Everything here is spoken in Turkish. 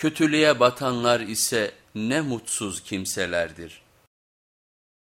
Kötülüğe batanlar ise ne mutsuz kimselerdir.